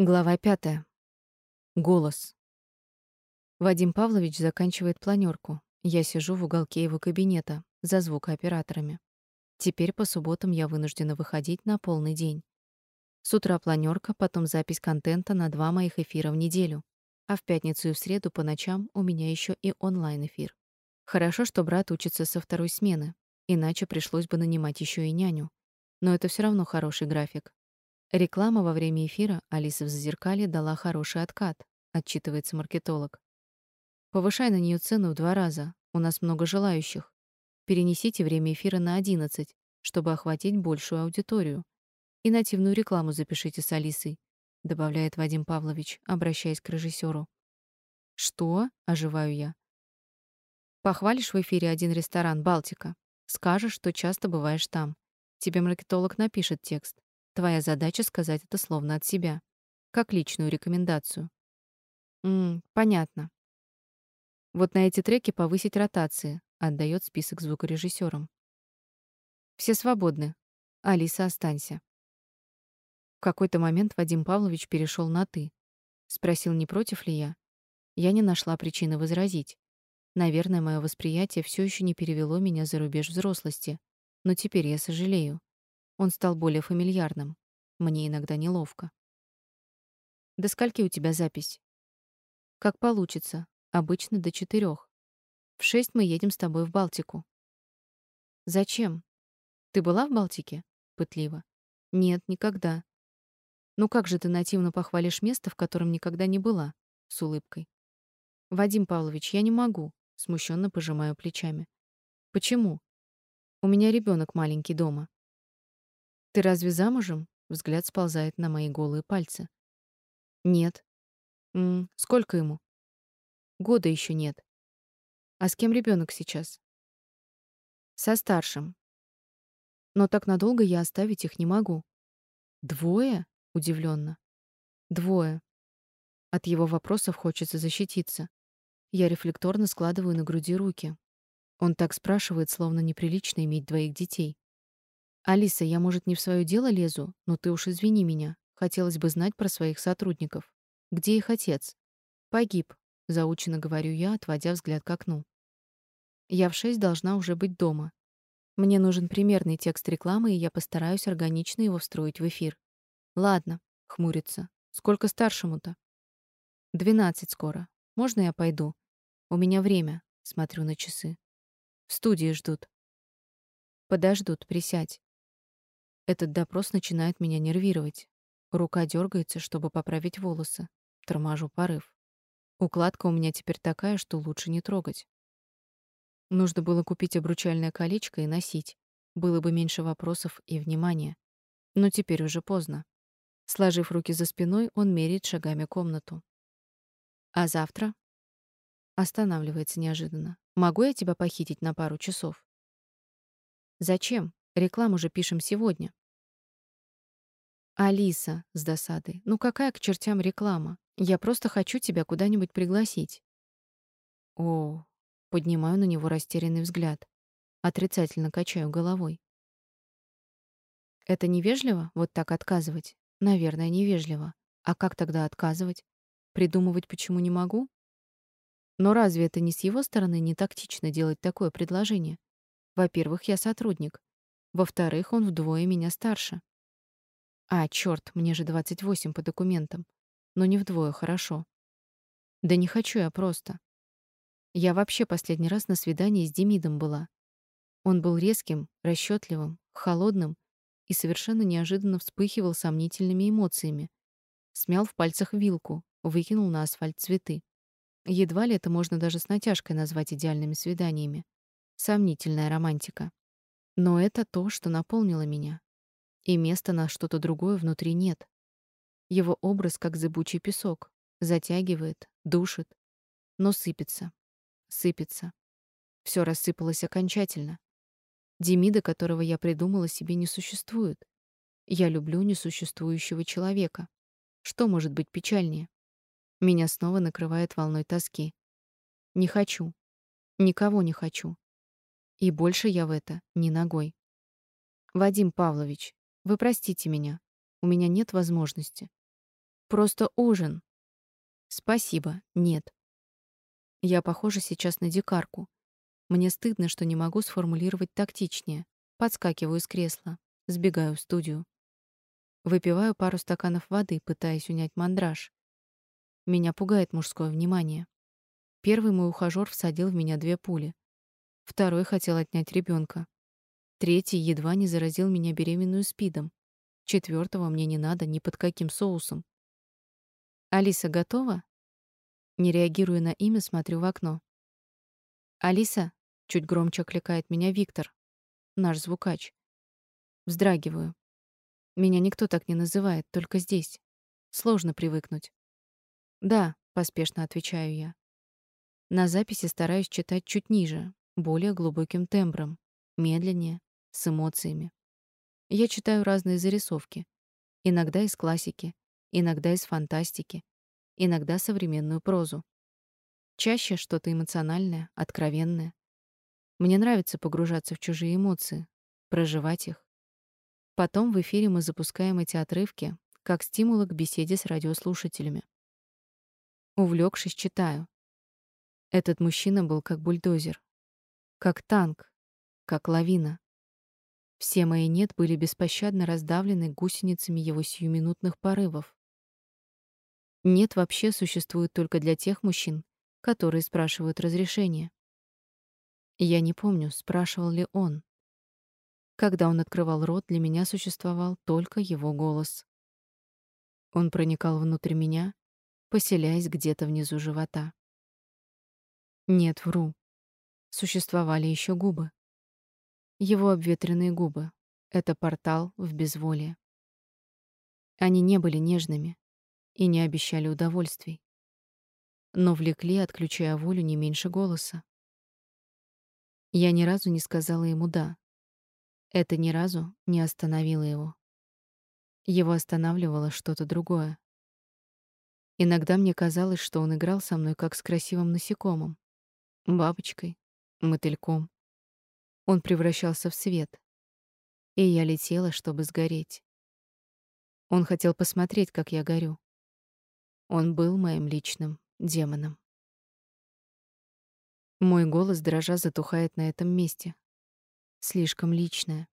Глава пятая. Голос. Вадим Павлович заканчивает планерку. Я сижу в уголке его кабинета за звукооператорами. Теперь по субботам я вынуждена выходить на полный день. С утра планерка, потом запись контента на два моих эфира в неделю. А в пятницу и в среду по ночам у меня еще и онлайн-эфир. Хорошо, что брат учится со второй смены, иначе пришлось бы нанимать еще и няню. Но это все равно хороший график. Реклама во время эфира Алиса в Зазеркалье дала хороший откат, отчитывается маркетолог. Повышай на нее цену в два раза. У нас много желающих. Перенесите время эфира на 11, чтобы охватить большую аудиторию. И нативную рекламу запишите с Алисой, добавляет Вадим Павлович, обращаясь к режиссеру. Что? оживаю я. Похвалишь в эфире один ресторан Балтика. Скажешь, что часто бываешь там. Тебе маркетолог напишет текст. Твоя задача сказать это словно от себя, как личную рекомендацию. М, понятно. Вот на эти треки повысить ротации, отдает список звукорежиссерам. Все свободны. Алиса, останься. В какой-то момент Вадим Павлович перешел на ты. Спросил, не против ли я. Я не нашла причины возразить. Наверное, мое восприятие все еще не перевело меня за рубеж взрослости, но теперь я сожалею. Он стал более фамильярным. Мне иногда неловко. До скольки у тебя запись? Как получится. Обычно до четырех. В шесть мы едем с тобой в Балтику. Зачем? Ты была в Балтике? Пытливо. Нет, никогда. Ну как же ты нативно похвалишь место, в котором никогда не была? С улыбкой. Вадим Павлович, я не могу, смущенно пожимаю плечами. Почему? У меня ребенок маленький дома. Ты разве замужем? Взгляд сползает на мои голые пальцы. Нет. М, сколько ему? Года еще нет. А с кем ребенок сейчас? Со старшим. Но так надолго я оставить их не могу. Двое? удивленно. Двое. От его вопросов хочется защититься. Я рефлекторно складываю на груди руки. Он так спрашивает, словно неприлично иметь двоих детей. Алиса, я, может, не в свое дело лезу, но ты уж извини меня. Хотелось бы знать про своих сотрудников. Где их отец? Погиб, заучено говорю я, отводя взгляд к окну. Я в шесть должна уже быть дома. Мне нужен примерный текст рекламы, и я постараюсь органично его встроить в эфир. Ладно, хмурится. Сколько старшему-то? Двенадцать скоро. Можно я пойду? У меня время, смотрю на часы. В студии ждут. Подождут, присядь. Этот допрос начинает меня нервировать. Рука дергается, чтобы поправить волосы. Торможу порыв. Укладка у меня теперь такая, что лучше не трогать. Нужно было купить обручальное колечко и носить. Было бы меньше вопросов и внимания. Но теперь уже поздно. Сложив руки за спиной, он меряет шагами комнату. А завтра? Останавливается неожиданно. Могу я тебя похитить на пару часов? Зачем? Рекламу же пишем сегодня. Алиса с досадой. Ну какая к чертям реклама? Я просто хочу тебя куда-нибудь пригласить. О, поднимаю на него растерянный взгляд. Отрицательно качаю головой. Это невежливо вот так отказывать? Наверное, невежливо. А как тогда отказывать? Придумывать почему не могу? Но разве это не с его стороны не тактично делать такое предложение? Во-первых, я сотрудник. Во-вторых, он вдвое меня старше. А, чёрт, мне же 28 по документам. Но не вдвое, хорошо. Да не хочу я просто. Я вообще последний раз на свидании с Демидом была. Он был резким, расчётливым, холодным и совершенно неожиданно вспыхивал сомнительными эмоциями. Смял в пальцах вилку, выкинул на асфальт цветы. Едва ли это можно даже с натяжкой назвать идеальными свиданиями. Сомнительная романтика. Но это то, что наполнило меня. И места на что-то другое внутри нет. Его образ как зыбучий песок, затягивает, душит, но сыпется, сыпется. Все рассыпалось окончательно. Демида, которого я придумала себе, не существует. Я люблю несуществующего человека. Что может быть печальнее? Меня снова накрывает волной тоски. Не хочу. Никого не хочу. И больше я в это не ногой. Вадим Павлович, вы простите меня. У меня нет возможности. Просто ужин. Спасибо, нет. Я похожа сейчас на дикарку. Мне стыдно, что не могу сформулировать тактичнее. Подскакиваю с кресла, сбегаю в студию. Выпиваю пару стаканов воды, пытаясь унять мандраж. Меня пугает мужское внимание. Первый мой ухажёр всадил в меня две пули. Второй хотел отнять ребенка. Третий едва не заразил меня беременную СПИДом. Четвертого мне не надо ни под каким соусом. Алиса готова? Не реагируя на имя, смотрю в окно. Алиса, чуть громче окликает меня Виктор, наш звукач. Вздрагиваю. Меня никто так не называет, только здесь. Сложно привыкнуть. Да, поспешно отвечаю я. На записи стараюсь читать чуть ниже, более глубоким тембром, медленнее, с эмоциями. Я читаю разные зарисовки, иногда из классики, иногда из фантастики, иногда современную прозу. Чаще что-то эмоциональное, откровенное. Мне нравится погружаться в чужие эмоции, проживать их. Потом в эфире мы запускаем эти отрывки как стимулы к беседе с радиослушателями. Увлекшись, читаю. Этот мужчина был как бульдозер, как танк, как лавина. Все мои «нет» были беспощадно раздавлены гусеницами его сиюминутных порывов. «Нет» вообще существует только для тех мужчин, которые спрашивают разрешения. Я не помню, спрашивал ли он. Когда он открывал рот, для меня существовал только его голос. Он проникал внутрь меня, поселяясь где-то внизу живота. Нет, вру. Существовали еще губы. Его обветренные губы — это портал в безволие. Они не были нежными и не обещали удовольствий, но влекли, отключая волю не меньше голоса. Я ни разу не сказала ему «да», это ни разу не остановило его. Его останавливало что-то другое. Иногда мне казалось, что он играл со мной как с красивым насекомым, бабочкой, мотыльком. Он превращался в свет, и я летела, чтобы сгореть. Он хотел посмотреть, как я горю. Он был моим личным демоном. Мой голос дрожа затухает на этом месте, слишком личное.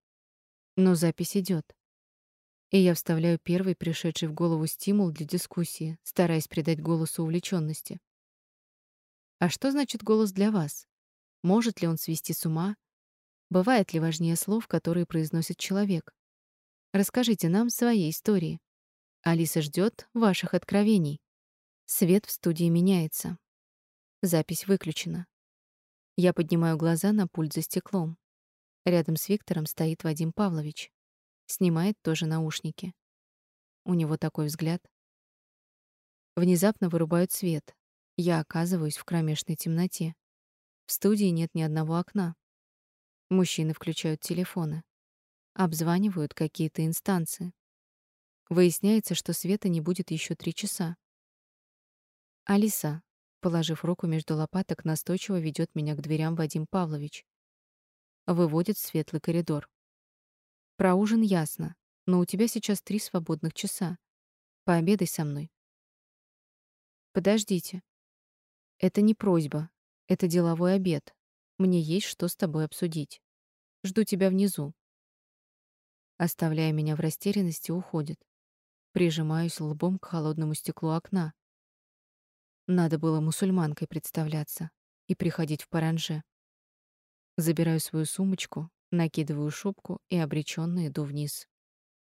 Но запись идет. И я вставляю первый пришедший в голову стимул для дискуссии, стараясь придать голосу увлеченности. А что значит голос для вас? Может ли он свести с ума? Бывает ли важнее слов, которые произносит человек? Расскажите нам свои истории. Алиса ждет ваших откровений. Свет в студии меняется. Запись выключена. Я поднимаю глаза на пульт за стеклом. Рядом с Виктором стоит Вадим Павлович. Снимает тоже наушники. У него такой взгляд. Внезапно вырубают свет. Я оказываюсь в кромешной темноте. В студии нет ни одного окна. Мужчины включают телефоны. Обзванивают какие-то инстанции. Выясняется, что света не будет еще три часа. Алиса, положив руку между лопаток, настойчиво ведет меня к дверям Вадим Павлович выводит в светлый коридор. Про ужин ясно, но у тебя сейчас три свободных часа. Пообедай со мной. Подождите. Это не просьба, это деловой обед. Мне есть что с тобой обсудить. Жду тебя внизу. Оставляя меня в растерянности, уходит. Прижимаюсь лбом к холодному стеклу окна. Надо было мусульманкой представляться и приходить в паранже. Забираю свою сумочку, накидываю шубку и обреченно иду вниз.